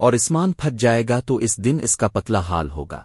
اور اسمان پھٹ جائے گا تو اس دن اس کا پتلا حال ہوگا۔